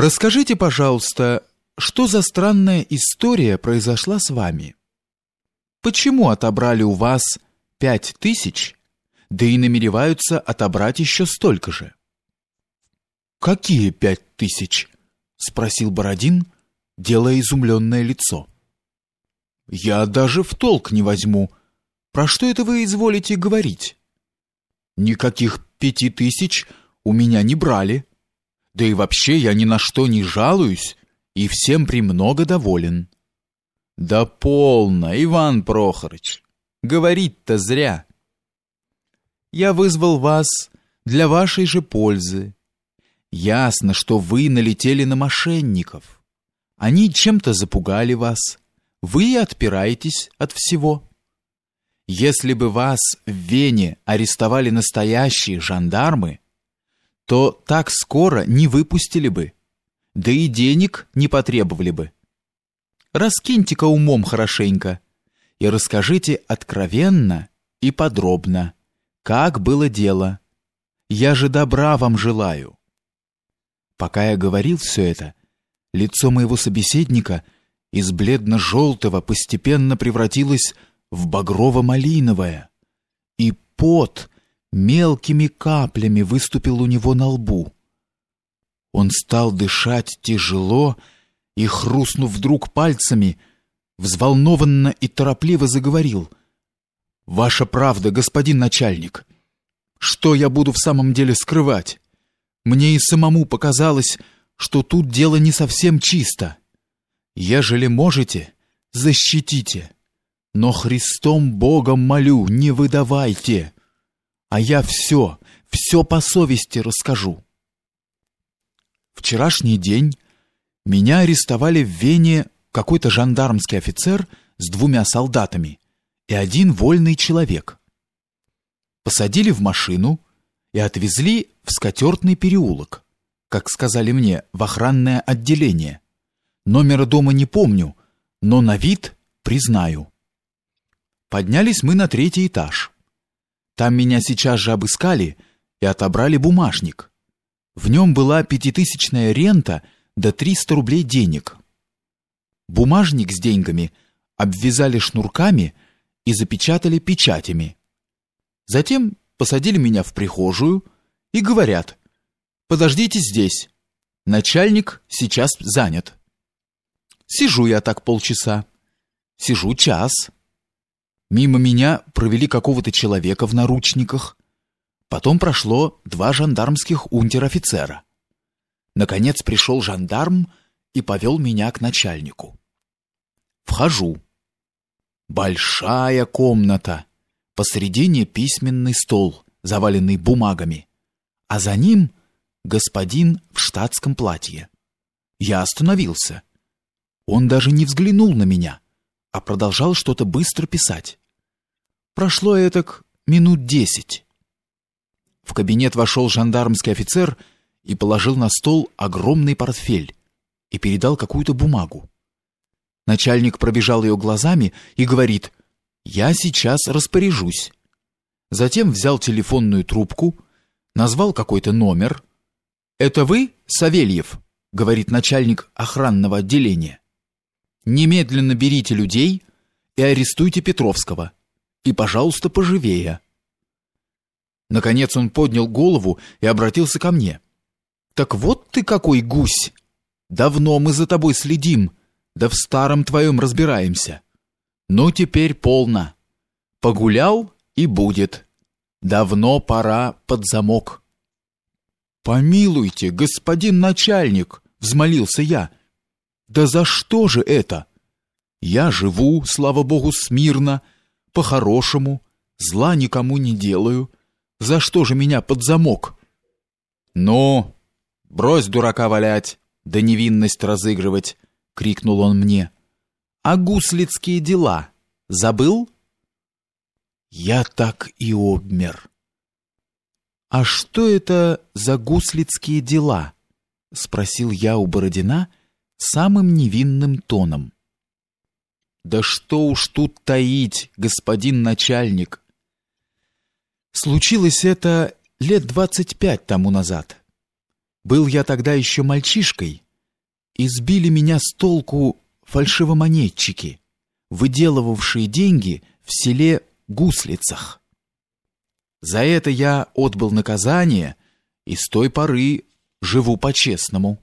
Расскажите, пожалуйста, что за странная история произошла с вами? Почему отобрали у вас пять тысяч, да и намереваются отобрать еще столько же? Какие пять тысяч? спросил Бородин, делая изумленное лицо. Я даже в толк не возьму. Про что это вы изволите говорить? Никаких пяти тысяч у меня не брали. Да и вообще я ни на что не жалуюсь и всем премного доволен. Да полно, Иван Прохорыч. Говорить-то зря. Я вызвал вас для вашей же пользы. Ясно, что вы налетели на мошенников. Они чем-то запугали вас. Вы отпираетесь от всего. Если бы вас в Вене арестовали настоящие жандармы, то так скоро не выпустили бы, да и денег не потребовали бы. Раскиньте-ка умом хорошенько и расскажите откровенно и подробно, как было дело. Я же добра вам желаю. Пока я говорил все это, лицо моего собеседника из бледно-желтого постепенно превратилось в багрово-малиновое, и пот мелкими каплями выступил у него на лбу. Он стал дышать тяжело и, хрустнув вдруг пальцами, взволнованно и торопливо заговорил. «Ваша правда, господин начальник. Что я буду в самом деле скрывать? Мне и самому показалось, что тут дело не совсем чисто. Ежели можете, защитите. Но Христом Богом молю, не выдавайте» а я все, все по совести расскажу. Вчерашний день меня арестовали в Вене какой-то жандармский офицер с двумя солдатами и один вольный человек. Посадили в машину и отвезли в скатертный переулок, как сказали мне, в охранное отделение. Номера дома не помню, но на вид признаю. Поднялись мы на третий этаж. Там меня сейчас же обыскали и отобрали бумажник. В нем была пятитысячная рента да 300 рублей денег. Бумажник с деньгами обвязали шнурками и запечатали печатями. Затем посадили меня в прихожую и говорят, «Подождите здесь, начальник сейчас занят». Сижу я так полчаса, сижу час, Мимо меня провели какого-то человека в наручниках. Потом прошло два жандармских унтер-офицера. Наконец пришел жандарм и повел меня к начальнику. Вхожу. Большая комната. Посредине письменный стол, заваленный бумагами. А за ним господин в штатском платье. Я остановился. Он даже не взглянул на меня а продолжал что-то быстро писать. Прошло этак минут десять. В кабинет вошел жандармский офицер и положил на стол огромный портфель и передал какую-то бумагу. Начальник пробежал ее глазами и говорит «Я сейчас распоряжусь». Затем взял телефонную трубку, назвал какой-то номер. «Это вы, Савельев?» — говорит начальник охранного отделения. Немедленно берите людей и арестуйте Петровского. И, пожалуйста, поживее. Наконец он поднял голову и обратился ко мне. Так вот ты какой гусь. Давно мы за тобой следим, да в старом твоем разбираемся. Ну теперь полно. Погулял и будет. Давно пора под замок. Помилуйте, господин начальник, взмолился я. Да за что же это? Я живу, слава богу, смирно, по-хорошему, зла никому не делаю. За что же меня под замок? Ну, брось дурака валять, да невинность разыгрывать, крикнул он мне. А гуслицкие дела забыл? Я так и обмер. А что это за гуслицкие дела? спросил я у Бородина самым невинным тоном. Да что уж тут таить, господин начальник. Случилось это лет двадцать пять тому назад. Был я тогда еще мальчишкой избили меня с толку фальшивомонетчики, выделывавшие деньги в селе Гуслицах. За это я отбыл наказание и с той поры живу по-честному.